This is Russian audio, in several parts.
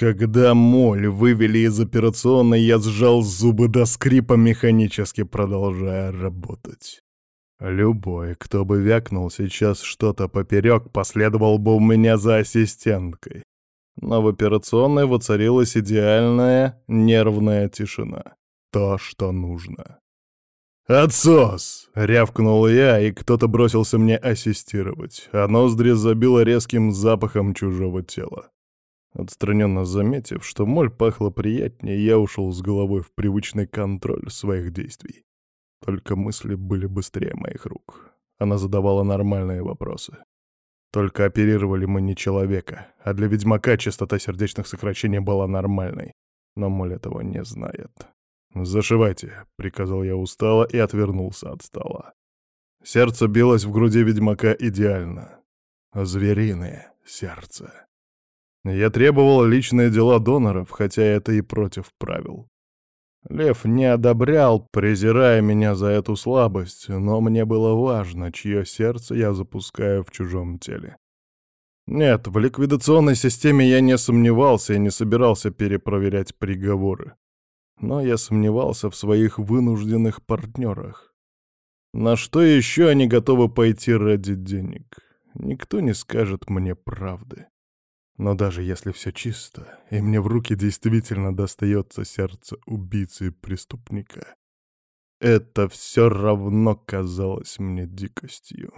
Когда моль вывели из операционной, я сжал зубы до скрипа, механически продолжая работать. Любой, кто бы вякнул сейчас что-то поперек, последовал бы у меня за ассистенткой. Но в операционной воцарилась идеальная нервная тишина. То, что нужно. «Отсос!» — рявкнул я, и кто-то бросился мне ассистировать, а ноздри забило резким запахом чужого тела. Отстраненно заметив, что моль пахла приятнее, я ушел с головой в привычный контроль своих действий. Только мысли были быстрее моих рук. Она задавала нормальные вопросы. Только оперировали мы не человека, а для ведьмака частота сердечных сокращений была нормальной. Но моль этого не знает. «Зашивайте», — приказал я устало и отвернулся от стола. Сердце билось в груди ведьмака идеально. Звериное сердце. Я требовал личные дела доноров, хотя это и против правил. Лев не одобрял, презирая меня за эту слабость, но мне было важно, чье сердце я запускаю в чужом теле. Нет, в ликвидационной системе я не сомневался и не собирался перепроверять приговоры. Но я сомневался в своих вынужденных партнерах. На что еще они готовы пойти ради денег? Никто не скажет мне правды. Но даже если все чисто, и мне в руки действительно достается сердце убийцы и преступника, это все равно казалось мне дикостью.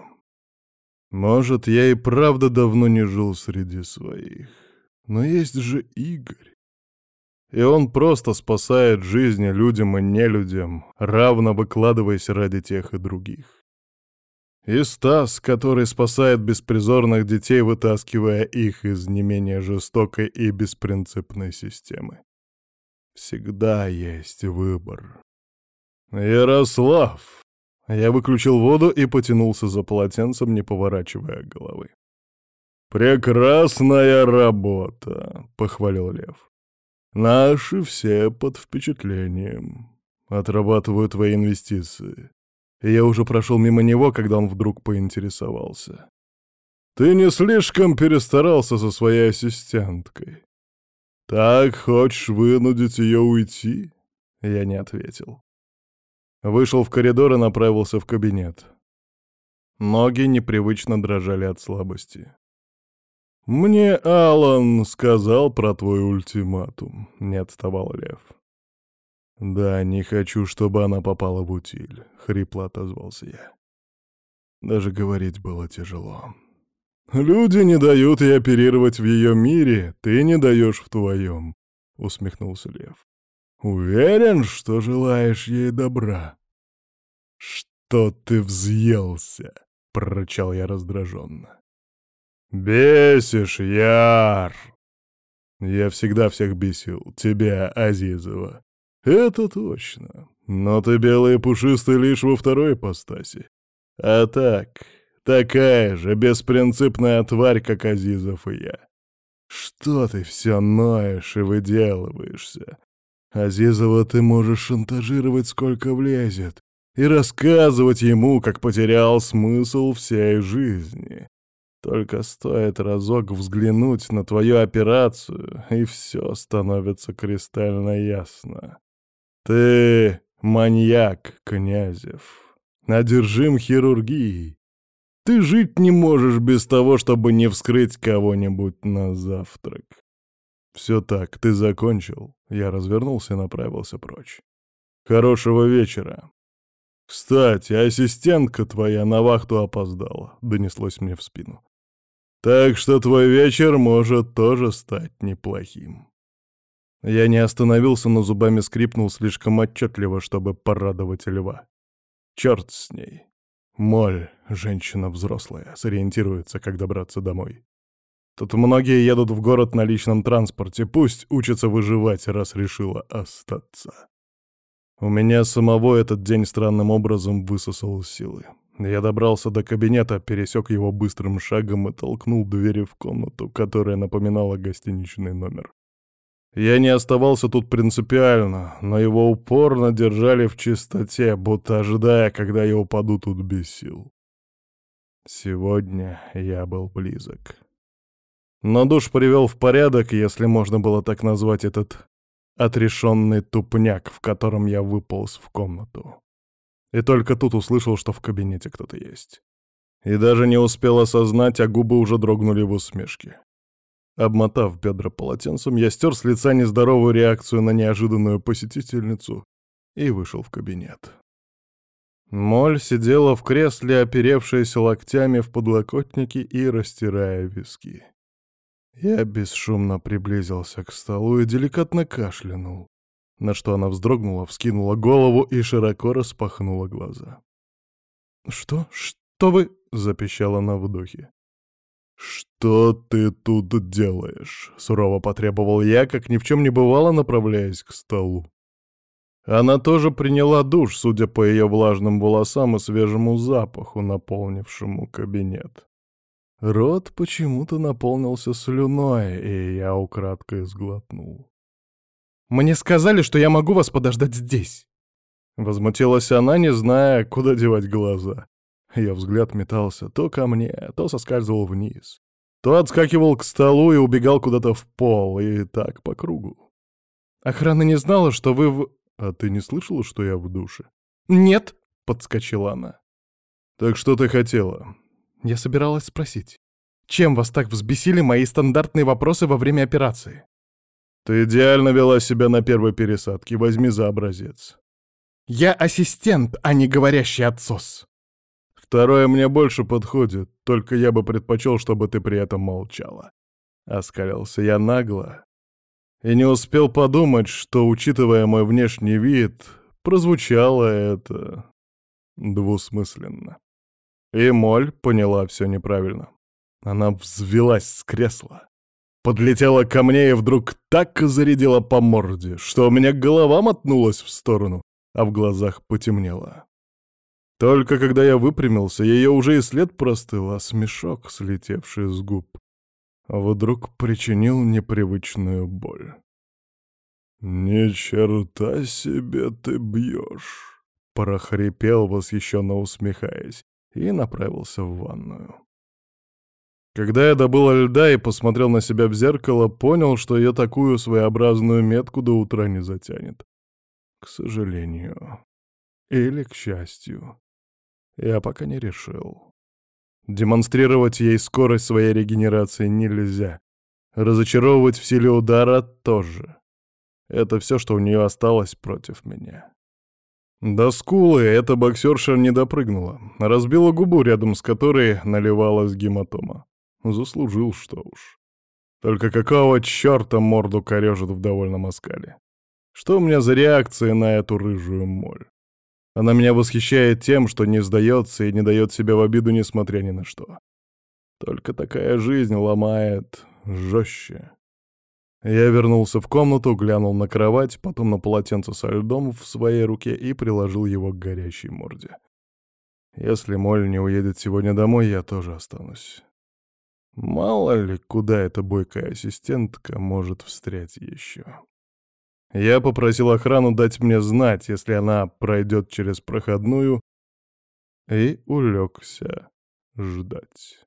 Может, я и правда давно не жил среди своих, но есть же Игорь. И он просто спасает жизни людям и нелюдям, равно выкладываясь ради тех и других. И Стас, который спасает беспризорных детей, вытаскивая их из не менее жестокой и беспринципной системы. Всегда есть выбор. Ярослав! Я выключил воду и потянулся за полотенцем, не поворачивая головы. «Прекрасная работа!» — похвалил Лев. «Наши все под впечатлением. Отрабатываю твои инвестиции я уже прошел мимо него, когда он вдруг поинтересовался. «Ты не слишком перестарался со своей ассистенткой? Так хочешь вынудить ее уйти?» Я не ответил. Вышел в коридор и направился в кабинет. Ноги непривычно дрожали от слабости. «Мне Алан сказал про твой ультиматум», — не отставал Лев. «Да, не хочу, чтобы она попала в утиль», — хрипло отозвался я. Даже говорить было тяжело. «Люди не дают ей оперировать в ее мире, ты не даешь в твоем», — усмехнулся Лев. «Уверен, что желаешь ей добра?» «Что ты взъелся?» — прорычал я раздраженно. «Бесишь, Яр!» «Я всегда всех бесил, тебя, Азизова. «Это точно. Но ты белый и пушистый лишь во второй ипостаси. А так, такая же беспринципная тварь, как Азизов и я. Что ты все ноешь и выделываешься? Азизова ты можешь шантажировать сколько влезет и рассказывать ему, как потерял смысл всей жизни. Только стоит разок взглянуть на твою операцию, и все становится кристально ясно. Ты маньяк, Князев, одержим хирургией. Ты жить не можешь без того, чтобы не вскрыть кого-нибудь на завтрак. Все так, ты закончил. Я развернулся и направился прочь. Хорошего вечера. Кстати, ассистентка твоя на вахту опоздала, донеслось мне в спину. Так что твой вечер может тоже стать неплохим. Я не остановился, но зубами скрипнул слишком отчетливо, чтобы порадовать льва. Черт с ней. Моль, женщина взрослая, сориентируется, как добраться домой. Тут многие едут в город на личном транспорте, пусть учатся выживать, раз решила остаться. У меня самого этот день странным образом высосал силы. Я добрался до кабинета, пересек его быстрым шагом и толкнул двери в комнату, которая напоминала гостиничный номер. Я не оставался тут принципиально, но его упорно держали в чистоте, будто ожидая, когда я упаду тут без сил. Сегодня я был близок. Но душ привел в порядок, если можно было так назвать этот отрешенный тупняк, в котором я выполз в комнату. И только тут услышал, что в кабинете кто-то есть. И даже не успел осознать, а губы уже дрогнули в усмешке. Обмотав бедра полотенцем, я стер с лица нездоровую реакцию на неожиданную посетительницу и вышел в кабинет. Моль сидела в кресле, оперевшаяся локтями в подлокотнике и растирая виски. Я бесшумно приблизился к столу и деликатно кашлянул, на что она вздрогнула, вскинула голову и широко распахнула глаза. «Что? Что вы?» — запищала она в духе. «Что ты тут делаешь?» — сурово потребовал я, как ни в чем не бывало, направляясь к столу. Она тоже приняла душ, судя по ее влажным волосам и свежему запаху, наполнившему кабинет. Рот почему-то наполнился слюной, и я украдкой сглотнул. «Мне сказали, что я могу вас подождать здесь!» Возмутилась она, не зная, куда девать глаза. Ее взгляд метался то ко мне, то соскальзывал вниз, то отскакивал к столу и убегал куда-то в пол, и так по кругу. «Охрана не знала, что вы в...» «А ты не слышала, что я в душе?» «Нет», — подскочила она. «Так что ты хотела?» Я собиралась спросить. «Чем вас так взбесили мои стандартные вопросы во время операции?» «Ты идеально вела себя на первой пересадке, возьми за образец». «Я ассистент, а не говорящий отсос». «Второе мне больше подходит, только я бы предпочел, чтобы ты при этом молчала». Оскалился я нагло, и не успел подумать, что, учитывая мой внешний вид, прозвучало это двусмысленно. И Моль поняла все неправильно. Она взвелась с кресла, подлетела ко мне и вдруг так зарядила по морде, что у меня голова мотнулась в сторону, а в глазах потемнело. Только когда я выпрямился, ее уже и след простыл, а смешок, слетевший с губ, вдруг причинил непривычную боль. «Ни черта себе ты бьешь!» — прохрипел, восхищенно усмехаясь, и направился в ванную. Когда я добыл льда и посмотрел на себя в зеркало, понял, что я такую своеобразную метку до утра не затянет. К сожалению. Или к счастью. Я пока не решил. Демонстрировать ей скорость своей регенерации нельзя. Разочаровывать в силе удара тоже. Это все, что у нее осталось против меня. До скулы эта боксерша не допрыгнула. Разбила губу, рядом с которой наливалась гематома. Заслужил, что уж. Только какого черта морду корежит в довольном оскале? Что у меня за реакция на эту рыжую моль? Она меня восхищает тем, что не сдается и не дает себя в обиду, несмотря ни на что. Только такая жизнь ломает жестче. Я вернулся в комнату, глянул на кровать, потом на полотенце со льдом в своей руке и приложил его к горящей морде. Если Моль не уедет сегодня домой, я тоже останусь. Мало ли, куда эта бойкая ассистентка может встрять еще. Я попросил охрану дать мне знать, если она пройдет через проходную, и улегся ждать.